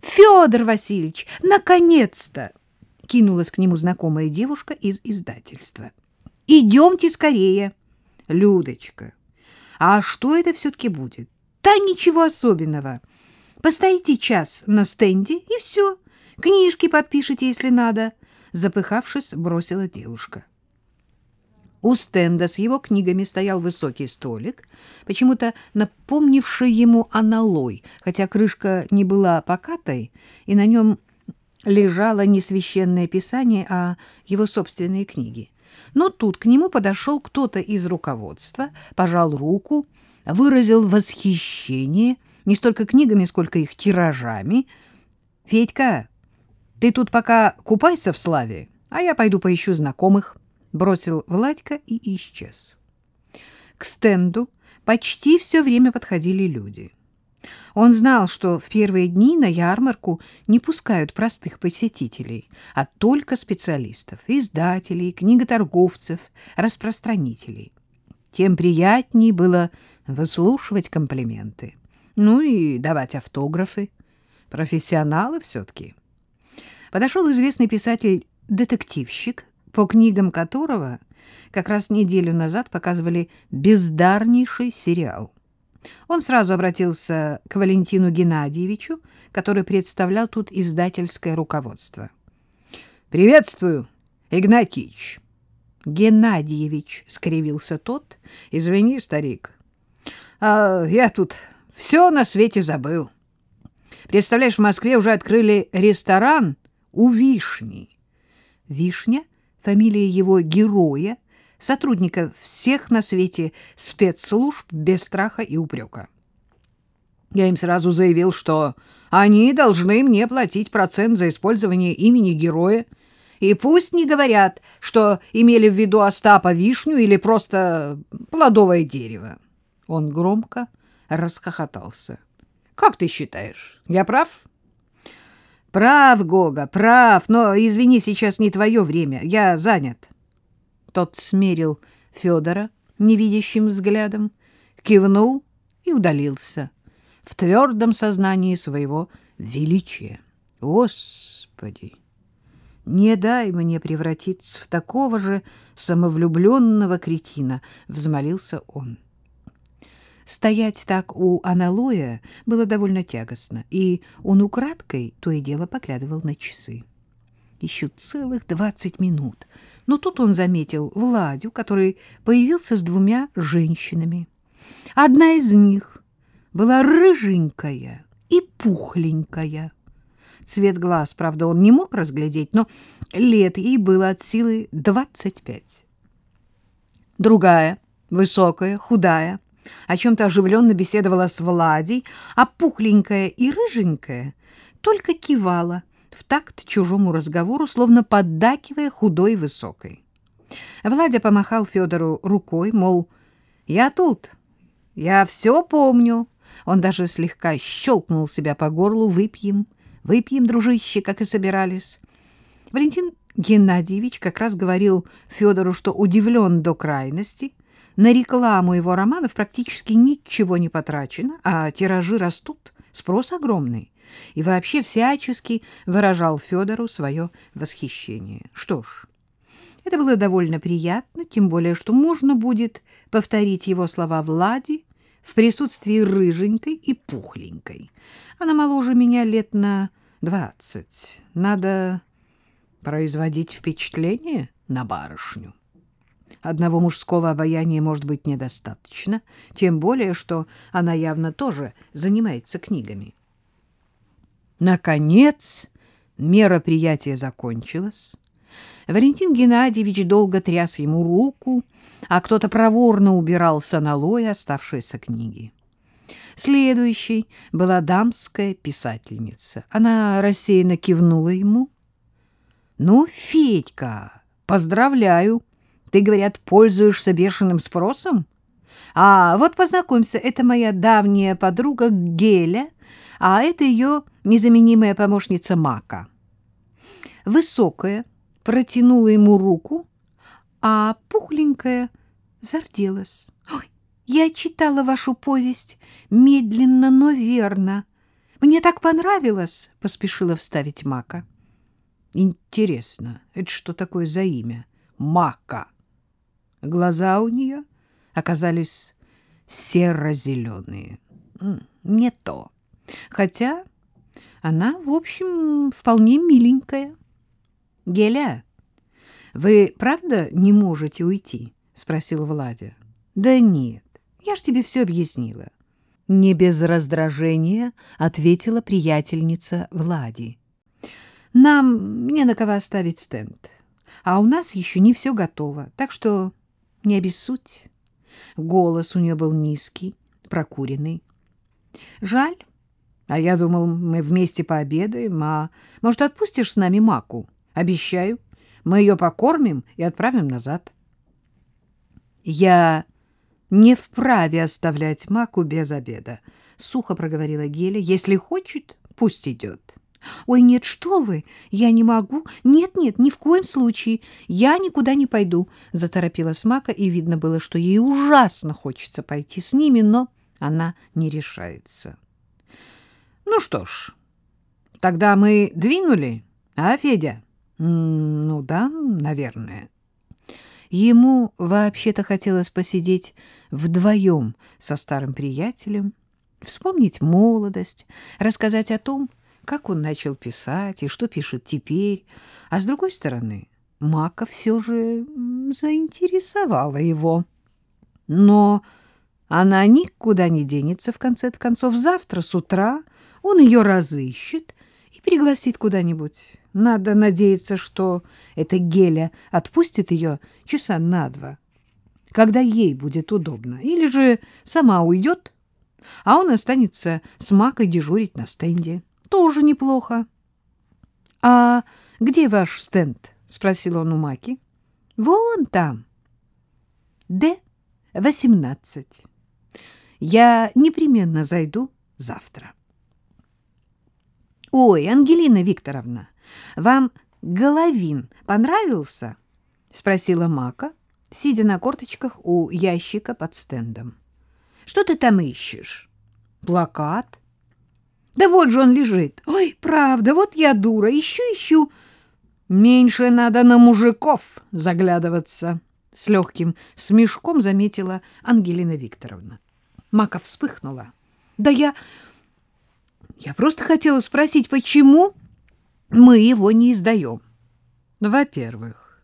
Федор Васильевич, наконец-то! Кинулась к нему знакомая девушка из издательства. Идемте скорее. Людочка, а что это все-таки будет? Да ничего особенного. Постоите час на стенде, и все. Книжки подпишите, если надо. Запыхавшись, бросила девушка. У стенда с его книгами стоял высокий столик, почему-то напомнивший ему аналой, хотя крышка не была покатой, и на нем лежало не священное писание, а его собственные книги. Но тут к нему подошел кто-то из руководства, пожал руку, выразил восхищение не столько книгами, сколько их тиражами. «Федька, ты тут пока купайся в славе, а я пойду поищу знакомых», — бросил Владька и исчез. К стенду почти все время подходили люди. Он знал, что в первые дни на ярмарку не пускают простых посетителей, а только специалистов, издателей, книготорговцев, распространителей. Тем приятнее было выслушивать комплименты. Ну и давать автографы. Профессионалы все-таки. Подошел известный писатель-детективщик, по книгам которого как раз неделю назад показывали бездарнейший сериал. Он сразу обратился к Валентину Геннадьевичу, который представлял тут издательское руководство. «Приветствую, Игнатьич!» «Геннадьевич», — скривился тот. «Извини, старик, а я тут все на свете забыл. Представляешь, в Москве уже открыли ресторан у Вишни». «Вишня» — фамилия его героя, сотрудника всех на свете спецслужб без страха и упрека. Я им сразу заявил, что они должны мне платить процент за использование имени героя, и пусть не говорят, что имели в виду Остапа вишню или просто плодовое дерево. Он громко расхохотался. Как ты считаешь, я прав? Прав, Гога, прав, но, извини, сейчас не твое время, я занят. Тот смерил Федора невидящим взглядом, кивнул и удалился в твердом сознании своего величия. Господи! Не дай мне превратиться в такого же самовлюбленного кретина, — взмолился он. Стоять так у аналоя было довольно тягостно, и он украдкой то и дело поглядывал на часы еще целых двадцать минут. Но тут он заметил Владю, который появился с двумя женщинами. Одна из них была рыженькая и пухленькая. Цвет глаз, правда, он не мог разглядеть, но лет ей было от силы двадцать пять. Другая, высокая, худая, о чем-то оживленно беседовала с Владей, а пухленькая и рыженькая только кивала в такт чужому разговору, словно поддакивая худой и высокой. Владя помахал Федору рукой, мол, «Я тут, я все помню». Он даже слегка щелкнул себя по горлу, «Выпьем, выпьем, дружище, как и собирались». Валентин Геннадьевич как раз говорил Федору, что удивлен до крайности. На рекламу его романов практически ничего не потрачено, а тиражи растут, спрос огромный и вообще всячески выражал Федору свое восхищение. Что ж, это было довольно приятно, тем более, что можно будет повторить его слова Влади в присутствии рыженькой и пухленькой. Она моложе меня лет на двадцать. Надо производить впечатление на барышню. Одного мужского обаяния может быть недостаточно, тем более, что она явно тоже занимается книгами. Наконец мероприятие закончилось. Валентин Геннадьевич долго тряс ему руку, а кто-то проворно убирал с аналоя оставшиеся книги. Следующей была дамская писательница. Она рассеянно кивнула ему. — Ну, Федька, поздравляю. Ты, говорят, пользуешься бешеным спросом? А вот познакомься, это моя давняя подруга Геля, а это ее незаменимая помощница Мака. Высокая протянула ему руку, а пухленькая зарделась. «Ой, я читала вашу повесть медленно, но верно. Мне так понравилось, — поспешила вставить Мака. Интересно, это что такое за имя? Мака. Глаза у нее оказались серо-зеленые. Не то. Хотя она, в общем, вполне миленькая. — Геля, вы правда не можете уйти? — спросил Владя. — Да нет, я ж тебе все объяснила. Не без раздражения ответила приятельница Влади. Нам не на кого оставить стенд, а у нас еще не все готово, так что не обессудь. Голос у нее был низкий, прокуренный. Жаль, а я думал, мы вместе пообедаем, а может, отпустишь с нами Маку? Обещаю, мы ее покормим и отправим назад. Я не вправе оставлять Маку без обеда, — сухо проговорила Геля. — Если хочет, пусть идет. — Ой, нет, что вы! Я не могу. Нет-нет, ни в коем случае. Я никуда не пойду, — заторопилась Мака, и видно было, что ей ужасно хочется пойти с ними, но она не решается. — Ну что ж, тогда мы двинули, а, Федя? — Ну да, наверное. — Ему вообще-то хотелось посидеть вдвоем со старым приятелем, вспомнить молодость, рассказать о том, как он начал писать и что пишет теперь. А с другой стороны, Мака все же заинтересовала его. Но она никуда не денется, в конце концов. Завтра с утра он ее разыщет и пригласит куда-нибудь. Надо надеяться, что эта Геля отпустит ее часа на два, когда ей будет удобно, или же сама уйдет, а он останется с Макой дежурить на стенде. Тоже неплохо. — А где ваш стенд? — спросил он у Маки. — Вон там. — Д-18. Я непременно зайду завтра. Ой, Ангелина Викторовна, вам Головин понравился? спросила Мака, сидя на корточках у ящика под стендом. Что ты там ищешь? Плакат? Да вот же он лежит. Ой, правда, вот я дура, ищу, ищу. Меньше надо на мужиков заглядываться, с легким смешком заметила Ангелина Викторовна. Мака вспыхнула. Да я я просто хотела спросить, почему мы его не издаем. Во-первых,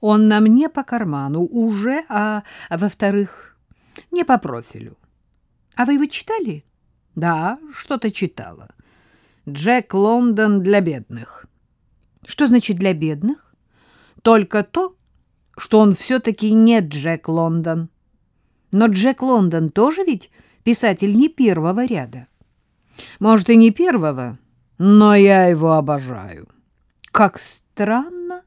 он нам не по карману уже, а во-вторых, не по профилю. А вы его читали? Да, что-то читала. Джек Лондон для бедных. Что значит для бедных? Только то, что он все-таки не Джек Лондон. Но Джек Лондон тоже ведь писатель не первого ряда. Может, и не первого, но я его обожаю. Как странно,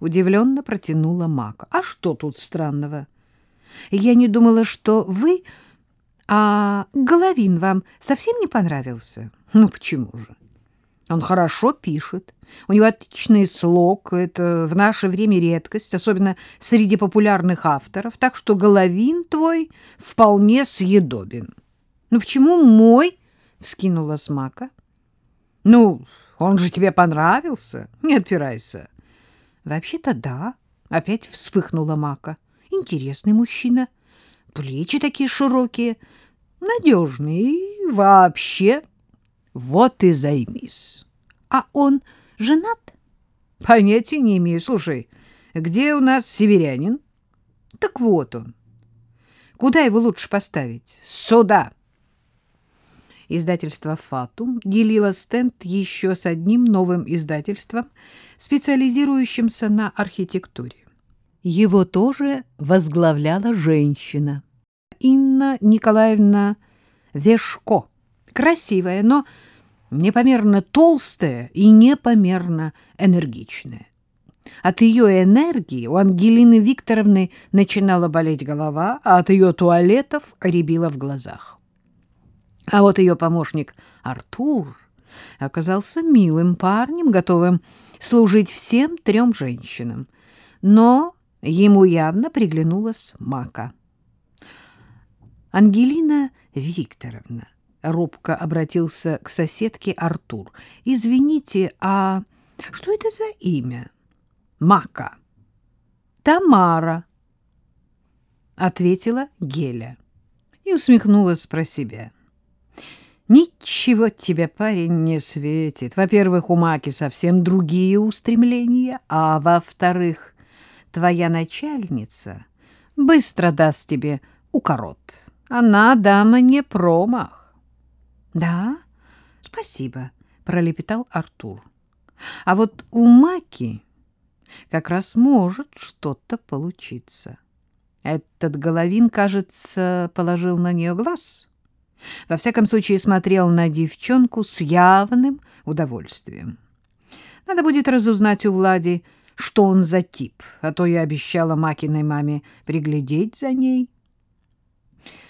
удивленно протянула Мака. А что тут странного? Я не думала, что вы... А Головин вам совсем не понравился? Ну, почему же? Он хорошо пишет. У него отличный слог. Это в наше время редкость, особенно среди популярных авторов. Так что Головин твой вполне съедобен. Ну, почему мой вскинула Смака. — Ну, он же тебе понравился. Не отпирайся. — Вообще-то да, — опять вспыхнула Мака. — Интересный мужчина. Плечи такие широкие, надежные и вообще. Вот и займись. — А он женат? — Понятия не имею. Слушай, где у нас северянин? — Так вот он. Куда его лучше поставить? — Сюда. — Издательство «Фатум» делило стенд еще с одним новым издательством, специализирующимся на архитектуре. Его тоже возглавляла женщина. Инна Николаевна Вешко. Красивая, но непомерно толстая и непомерно энергичная. От ее энергии у Ангелины Викторовны начинала болеть голова, а от ее туалетов рябило в глазах. А вот ее помощник Артур оказался милым парнем, готовым служить всем трем женщинам. Но ему явно приглянулась Мака. «Ангелина Викторовна, робко обратился к соседке Артур. Извините, а что это за имя? Мака. Тамара, ответила Геля и усмехнулась про себя. Ничего тебе, парень, не светит. Во-первых, у Маки совсем другие устремления, а во-вторых, твоя начальница быстро даст тебе укорот. Она дама не промах. — Да, спасибо, — пролепетал Артур. — А вот у Маки как раз может что-то получиться. Этот Головин, кажется, положил на нее глаз. Во всяком случае, смотрел на девчонку с явным удовольствием. Надо будет разузнать у Влади, что он за тип, а то я обещала Макиной маме приглядеть за ней.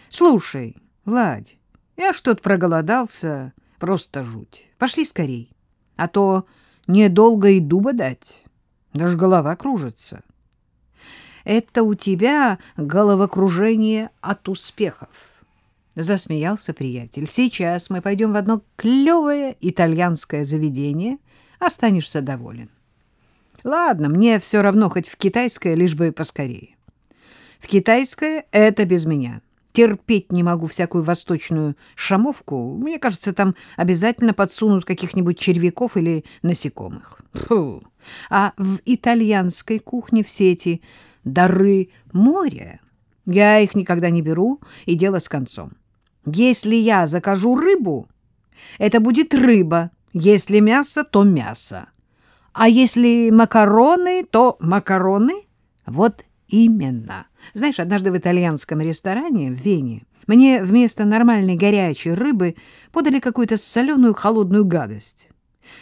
Слушай, Владь, я что-то проголодался, просто жуть. Пошли скорей, а то недолго и дуба дать. Даже голова кружится. Это у тебя головокружение от успехов. Засмеялся приятель. Сейчас мы пойдем в одно клевое итальянское заведение. Останешься доволен. Ладно, мне все равно хоть в китайское, лишь бы поскорее. В китайское это без меня. Терпеть не могу всякую восточную шамовку. Мне кажется, там обязательно подсунут каких-нибудь червяков или насекомых. Фу. А в итальянской кухне все эти дары моря, я их никогда не беру, и дело с концом. Если я закажу рыбу, это будет рыба. Если мясо, то мясо. А если макароны, то макароны. Вот именно. Знаешь, однажды в итальянском ресторане в Вене мне вместо нормальной горячей рыбы подали какую-то соленую холодную гадость.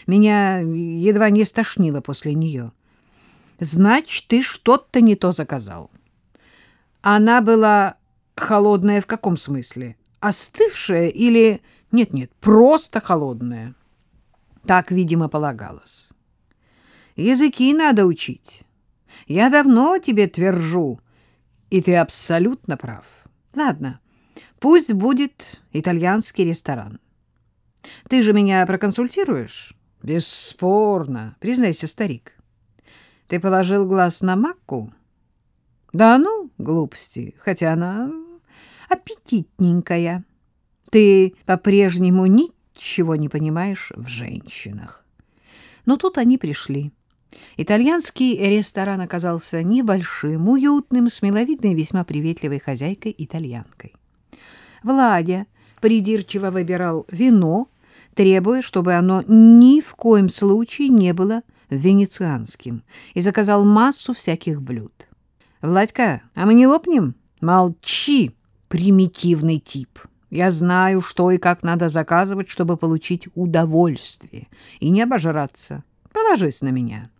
Меня едва не стошнило после нее. Значит, ты что-то не то заказал. Она была холодная в каком смысле? Остывшая или... Нет-нет, просто холодная. Так, видимо, полагалось. Языки надо учить. Я давно тебе твержу, и ты абсолютно прав. Ладно, пусть будет итальянский ресторан. Ты же меня проконсультируешь? Бесспорно. Признайся, старик. Ты положил глаз на Макку? Да ну, глупости, хотя она аппетитненькая. Ты по-прежнему ничего не понимаешь в женщинах. Но тут они пришли. Итальянский ресторан оказался небольшим, уютным, с миловидной весьма приветливой хозяйкой-итальянкой. Владя придирчиво выбирал вино, требуя, чтобы оно ни в коем случае не было венецианским, и заказал массу всяких блюд. «Владька, а мы не лопнем?» «Молчи, примитивный тип!» Я знаю, что и как надо заказывать, чтобы получить удовольствие и не обожраться. Положись на меня.